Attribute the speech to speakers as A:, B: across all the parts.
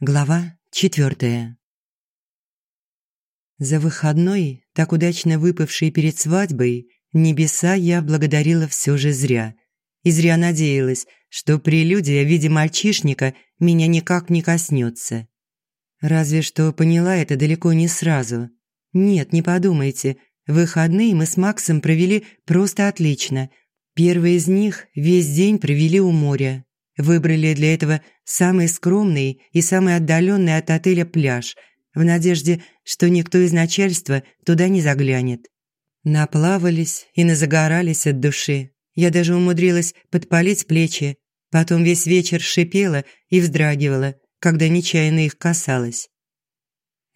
A: Глава четвертая. За выходной, так удачно выпавший перед свадьбой, небеса я благодарила все же зря. И зря надеялась, что прелюдия в виде мальчишника меня никак не коснется. Разве что поняла это далеко не сразу. Нет, не подумайте, выходные мы с Максом провели просто отлично. Первый из них весь день провели у моря, Выбрали для этого самый скромный и самый отдаленный от отеля пляж, в надежде, что никто из начальства туда не заглянет. Наплавались и назагорались от души. Я даже умудрилась подпалить плечи, потом весь вечер шипела и вздрагивала, когда нечаянно их касалась.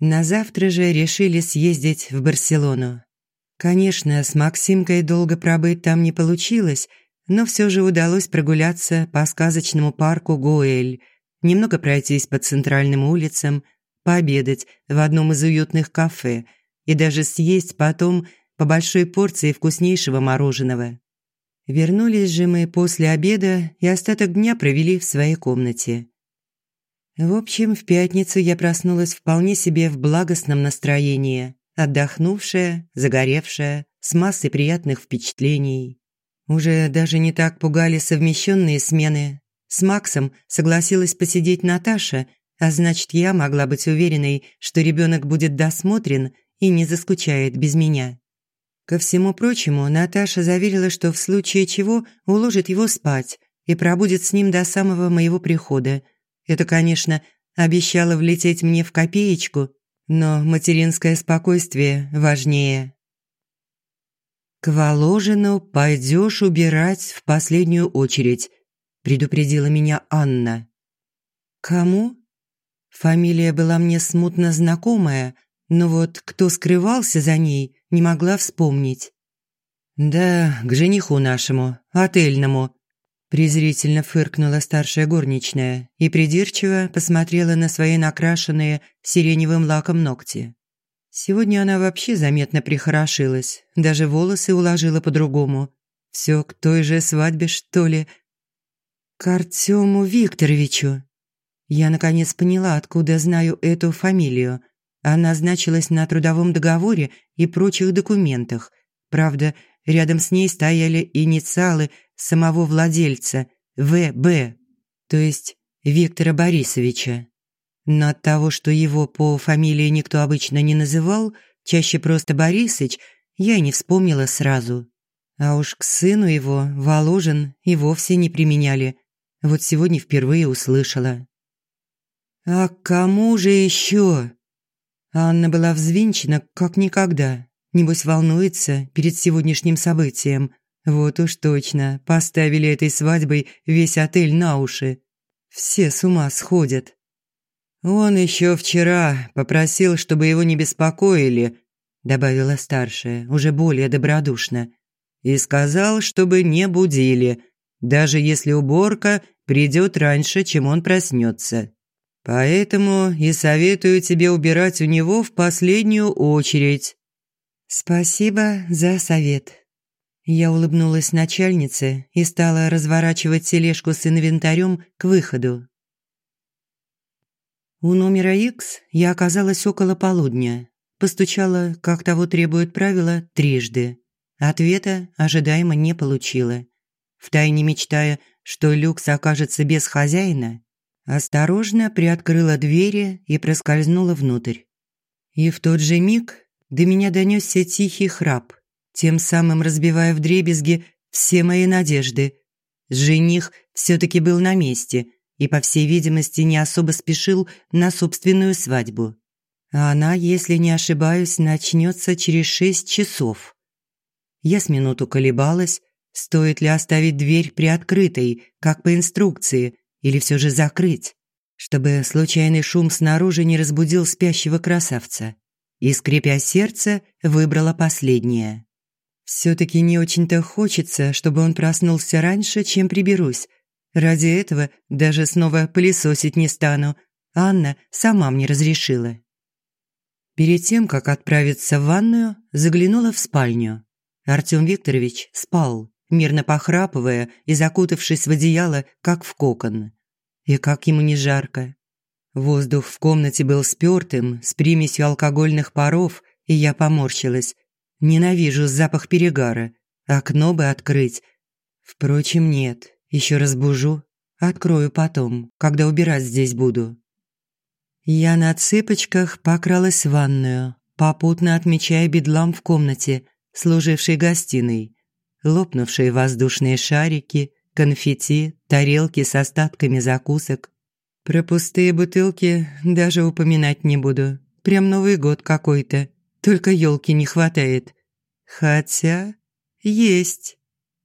A: На завтра же решили съездить в Барселону. Конечно, с Максимкой долго пробыть там не получилось – но все же удалось прогуляться по сказочному парку Гоэль, немного пройтись по центральным улицам, пообедать в одном из уютных кафе и даже съесть потом по большой порции вкуснейшего мороженого. Вернулись же мы после обеда и остаток дня провели в своей комнате. В общем, в пятницу я проснулась вполне себе в благостном настроении, отдохнувшая, загоревшая, с массой приятных впечатлений. Уже даже не так пугали совмещенные смены. С Максом согласилась посидеть Наташа, а значит, я могла быть уверенной, что ребенок будет досмотрен и не заскучает без меня. Ко всему прочему, Наташа заверила, что в случае чего уложит его спать и пробудет с ним до самого моего прихода. Это, конечно, обещало влететь мне в копеечку, но материнское спокойствие важнее. «К Воложину пойдешь убирать в последнюю очередь», – предупредила меня Анна. «Кому?» Фамилия была мне смутно знакомая, но вот кто скрывался за ней, не могла вспомнить. «Да, к жениху нашему, отельному», – презрительно фыркнула старшая горничная и придирчиво посмотрела на свои накрашенные сиреневым лаком ногти. Сегодня она вообще заметно прихорошилась, даже волосы уложила по-другому. Все к той же свадьбе, что ли? К Артему Викторовичу. Я наконец поняла, откуда знаю эту фамилию. Она значилась на трудовом договоре и прочих документах. Правда, рядом с ней стояли инициалы самого владельца – В.Б., то есть Виктора Борисовича. Но от того, что его по фамилии никто обычно не называл, чаще просто Борисыч, я и не вспомнила сразу. А уж к сыну его, Воложин, и вовсе не применяли. Вот сегодня впервые услышала. «А кому же еще?» Анна была взвинчена как никогда. Небось, волнуется перед сегодняшним событием. Вот уж точно, поставили этой свадьбой весь отель на уши. Все с ума сходят. «Он еще вчера попросил, чтобы его не беспокоили», добавила старшая, уже более добродушно. «И сказал, чтобы не будили, даже если уборка придет раньше, чем он проснется. Поэтому и советую тебе убирать у него в последнюю очередь». «Спасибо за совет». Я улыбнулась начальнице и стала разворачивать тележку с инвентарем к выходу. У номера X я оказалась около полудня. Постучала, как того требует правила, трижды. Ответа ожидаемо не получила. Втайне мечтая, что люкс окажется без хозяина, осторожно приоткрыла двери и проскользнула внутрь. И в тот же миг до меня донесся тихий храп, тем самым разбивая вдребезги все мои надежды. Жених все-таки был на месте – и, по всей видимости, не особо спешил на собственную свадьбу. А она, если не ошибаюсь, начнется через шесть часов. Я с минуту колебалась, стоит ли оставить дверь приоткрытой, как по инструкции, или все же закрыть, чтобы случайный шум снаружи не разбудил спящего красавца. И, скрипя сердце, выбрала последнее. Все-таки не очень-то хочется, чтобы он проснулся раньше, чем приберусь, Ради этого даже снова пылесосить не стану. Анна сама мне разрешила. Перед тем, как отправиться в ванную, заглянула в спальню. Артём Викторович спал, мирно похрапывая и закутавшись в одеяло, как в кокон. И как ему не жарко. Воздух в комнате был спёртым, с примесью алкогольных паров, и я поморщилась. Ненавижу запах перегара. Окно бы открыть. Впрочем, нет. Еще разбужу. Открою потом, когда убирать здесь буду. Я на цыпочках покралась в ванную, попутно отмечая бедлам в комнате, служившей гостиной. Лопнувшие воздушные шарики, конфетти, тарелки с остатками закусок. Про пустые бутылки даже упоминать не буду. Прям Новый год какой-то. Только елки не хватает. Хотя есть.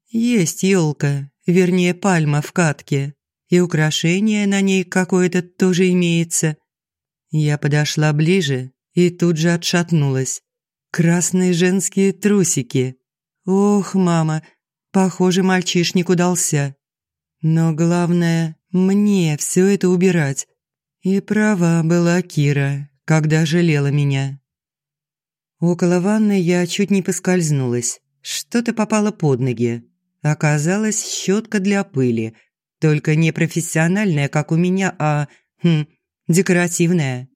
A: Есть елка, вернее пальма в катке. И украшение на ней какое-то тоже имеется. Я подошла ближе и тут же отшатнулась. Красные женские трусики. Ох, мама, похоже, мальчишник удался. Но главное, мне все это убирать. И права была Кира, когда жалела меня. Около ванны я чуть не поскользнулась. Что-то попало под ноги. Оказалось, щетка для пыли. Только не профессиональная, как у меня, а... Хм, декоративная.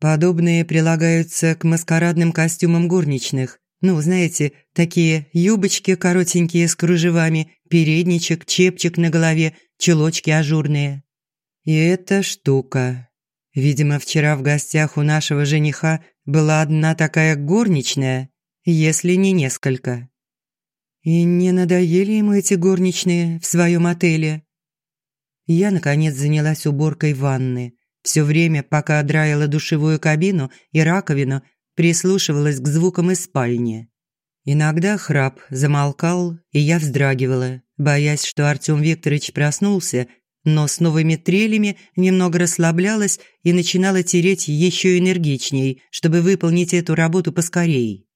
A: Подобные прилагаются к маскарадным костюмам горничных. Ну, знаете, такие юбочки коротенькие с кружевами, передничек, чепчик на голове, чулочки ажурные. И эта штука. Видимо, вчера в гостях у нашего жениха была одна такая горничная, если не несколько. И не надоели ему эти горничные в своем отеле? Я, наконец, занялась уборкой ванны. Все время, пока драила душевую кабину и раковину, прислушивалась к звукам из спальни. Иногда храп замолкал, и я вздрагивала, боясь, что Артём Викторович проснулся но с новыми трелями немного расслаблялась и начинала тереть еще энергичней, чтобы выполнить эту работу поскорей.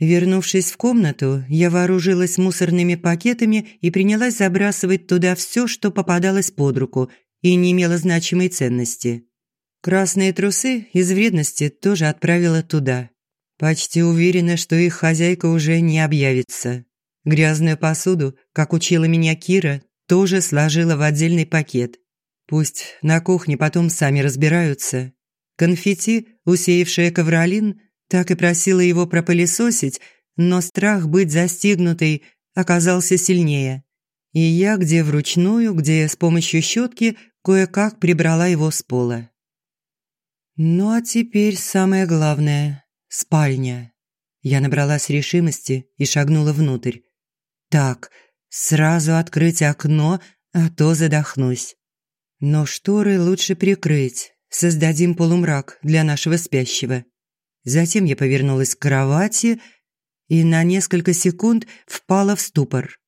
A: Вернувшись в комнату, я вооружилась мусорными пакетами и принялась забрасывать туда все, что попадалось под руку и не имело значимой ценности. Красные трусы из вредности тоже отправила туда. Почти уверена, что их хозяйка уже не объявится. Грязную посуду, как учила меня Кира, тоже сложила в отдельный пакет. Пусть на кухне потом сами разбираются. Конфетти, усеявшая ковролин, так и просила его пропылесосить, но страх быть застигнутой оказался сильнее. И я где вручную, где с помощью щетки кое-как прибрала его с пола. Ну а теперь самое главное – спальня. Я набралась решимости и шагнула внутрь. Так – Сразу открыть окно, а то задохнусь. Но шторы лучше прикрыть, создадим полумрак для нашего спящего. Затем я повернулась к кровати и на несколько секунд впала в ступор.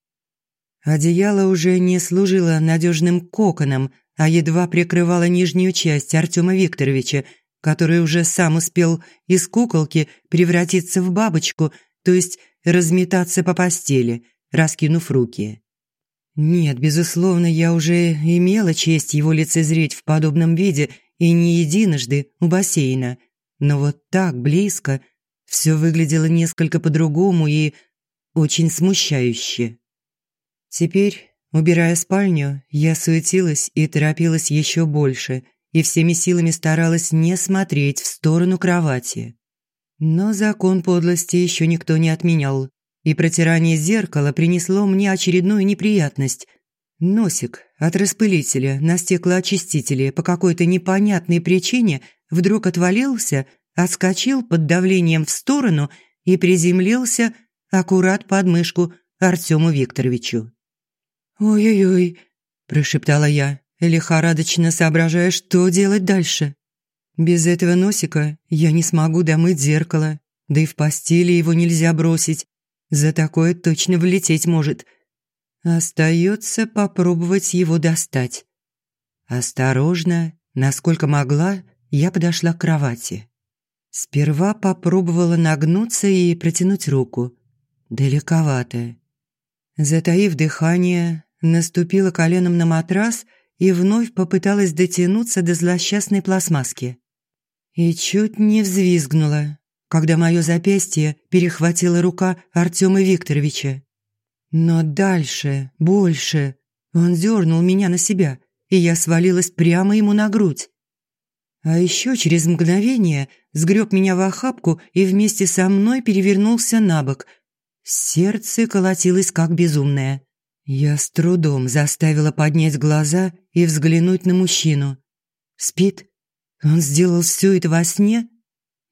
A: Одеяло уже не служило надежным коконом, а едва прикрывало нижнюю часть Артема Викторовича, который уже сам успел из куколки превратиться в бабочку, то есть разметаться по постели – раскинув руки. Нет, безусловно, я уже имела честь его лицезреть в подобном виде и не единожды у бассейна, но вот так близко все выглядело несколько по-другому и очень смущающе. Теперь, убирая спальню, я суетилась и торопилась еще больше и всеми силами старалась не смотреть в сторону кровати. Но закон подлости еще никто не отменял и протирание зеркала принесло мне очередную неприятность. Носик от распылителя на стеклоочистителе по какой-то непонятной причине вдруг отвалился, отскочил под давлением в сторону и приземлился аккурат под мышку Артему Викторовичу. «Ой-ой-ой», – прошептала я, лихорадочно соображая, что делать дальше. «Без этого носика я не смогу домыть зеркало, да и в постели его нельзя бросить, за такое точно влететь может. Остается попробовать его достать. Осторожно, насколько могла, я подошла к кровати. Сперва попробовала нагнуться и протянуть руку. Далековато. Затаив дыхание, наступила коленом на матрас и вновь попыталась дотянуться до злосчастной пластмасски. И чуть не взвизгнула, когда мое запястье перехватила рука Артема Викторовича. Но дальше, больше. Он дернул меня на себя, и я свалилась прямо ему на грудь. А еще через мгновение сгреб меня в охапку и вместе со мной перевернулся на бок. Сердце колотилось как безумное. Я с трудом заставила поднять глаза и взглянуть на мужчину. Спит? Он сделал все это во сне?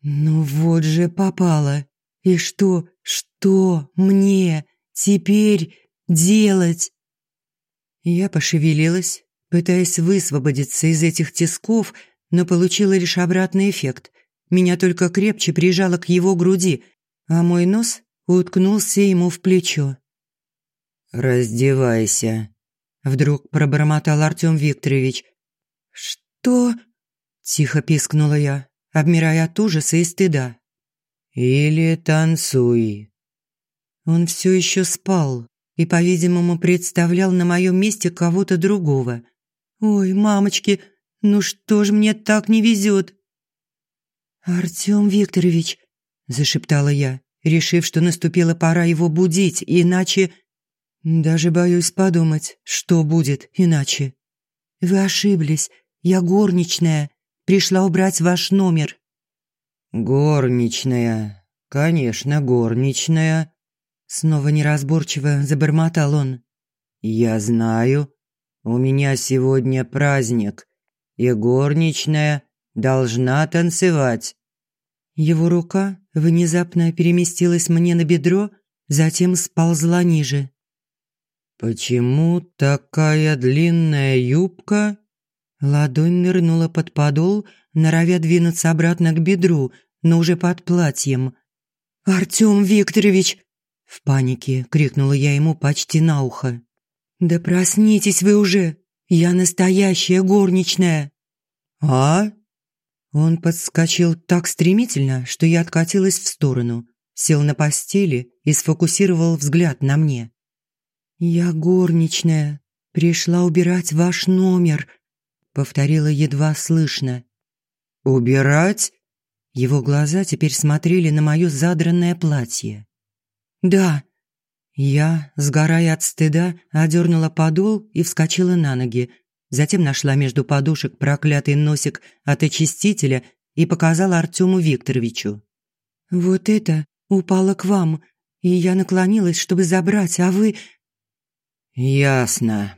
A: Ну вот же попало. И что, что мне теперь делать? Я пошевелилась, пытаясь высвободиться из этих тисков, но получила лишь обратный эффект. Меня только крепче прижало к его груди, а мой нос уткнулся ему в плечо.
B: «Раздевайся», – вдруг пробормотал Артём Викторович.
A: «Что?» – тихо пискнула я, обмирая от ужаса и стыда.
B: «Или танцуй».
A: Он все еще спал и, по-видимому, представлял на моем месте кого-то другого. «Ой, мамочки, ну что ж мне так не везет?» «Артём Викторович», – зашептала я, решив, что наступила пора его будить, иначе даже боюсь подумать, что будет иначе. Вы ошиблись. Я горничная. Пришла убрать ваш номер.
B: Горничная. Конечно, горничная. Снова неразборчиво забормотал он. Я знаю. У меня сегодня праздник, и горничная должна танцевать.
A: Его рука внезапно переместилась мне на бедро, затем сползла ниже.
B: «Почему такая длинная юбка?»
A: Ладонь нырнула под подол, норовя двинуться обратно к бедру, но уже под платьем. «Артём Викторович!» В панике крикнула я ему почти на ухо. «Да проснитесь вы уже! Я настоящая горничная!»
B: «А?»
A: Он подскочил так стремительно, что я откатилась в сторону, сел на постели и сфокусировал взгляд на мне. «Я горничная, пришла убирать ваш номер», — повторила едва слышно.
B: «Убирать?»
A: Его глаза теперь смотрели на моё задранное платье. «Да». Я, сгорая от стыда, одернула подол и вскочила на ноги. Затем нашла между подушек проклятый носик от очистителя и показала Артёму Викторовичу. «Вот это упало к вам, и я наклонилась, чтобы забрать, а вы
B: «Ясно».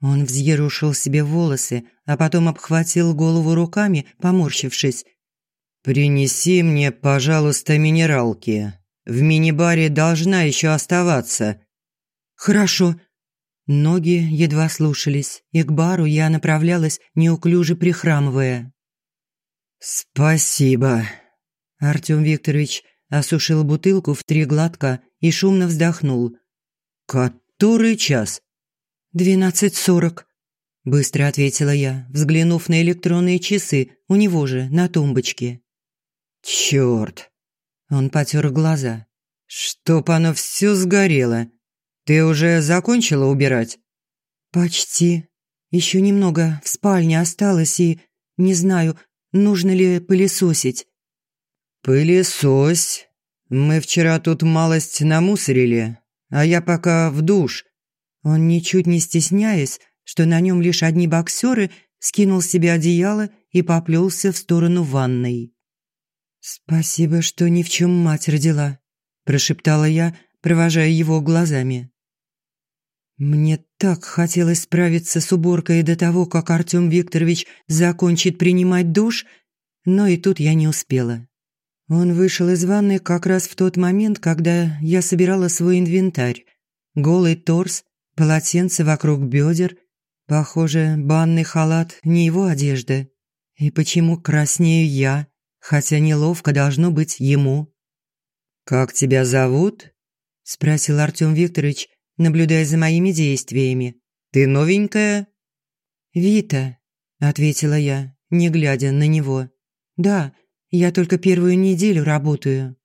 A: Он взъерушил себе волосы, а потом обхватил голову руками, поморщившись.
B: «Принеси мне, пожалуйста, минералки. В мини-баре должна еще оставаться».
A: «Хорошо». Ноги едва слушались, и к бару я направлялась, неуклюже прихрамывая.
B: «Спасибо».
A: Артём Викторович осушил бутылку в три глотка и шумно вздохнул.
B: «Кот Который час?»
A: «Двенадцать сорок», – быстро ответила я, взглянув на электронные часы у него же на тумбочке.
B: «Чёрт!»
A: Он потер глаза.
B: «Чтоб оно все сгорело! Ты уже закончила убирать?»
A: «Почти. Еще немного в спальне осталось и... Не знаю, нужно ли пылесосить».
B: «Пылесось. Мы вчера тут малость намусорили, а я пока в душ».
A: Он, ничуть не стесняясь, что на нем лишь одни боксеры, скинул с себя одеяло и поплелся в сторону ванной. «Спасибо, что ни в чем мать родила», – прошептала я, провожая его глазами. Мне так хотелось справиться с уборкой до того, как Артём Викторович закончит принимать душ, но и тут я не успела. Он вышел из ванны как раз в тот момент, когда я собирала свой инвентарь. Голый торс, полотенце вокруг бедер. Похоже, банный халат не его одежда. И почему краснею я, хотя неловко должно быть ему?
B: «Как тебя зовут?» – спросил Артём Викторович, наблюдая за моими действиями. «Ты новенькая?»
A: «Вита», – ответила я, не глядя на него. «Да, я только первую неделю работаю».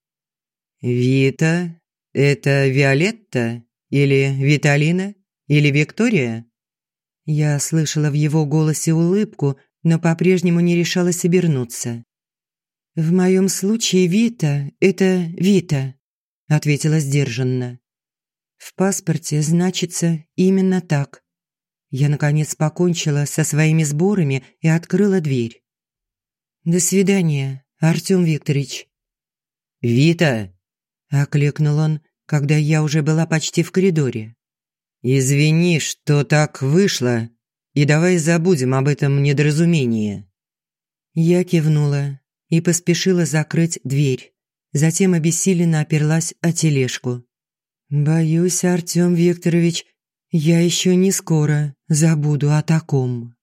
B: «Вита? Это Виолетта? Или Виталина? Или Виктория?»
A: Я слышала в его голосе улыбку, но по-прежнему не решалась обернуться. «В моем случае Вита – это Вита», – ответила сдержанно. «В паспорте значится именно так». Я, наконец, покончила со своими сборами и открыла дверь. «До свидания, Артём Викторович».
B: «Вита!»
A: – окликнул он, когда я уже была почти в коридоре.
B: «Извини, что так вышло, и давай забудем об этом недоразумении».
A: Я кивнула и поспешила закрыть дверь. Затем обессиленно оперлась о тележку. «Боюсь, Артём Викторович, я еще не скоро забуду о таком».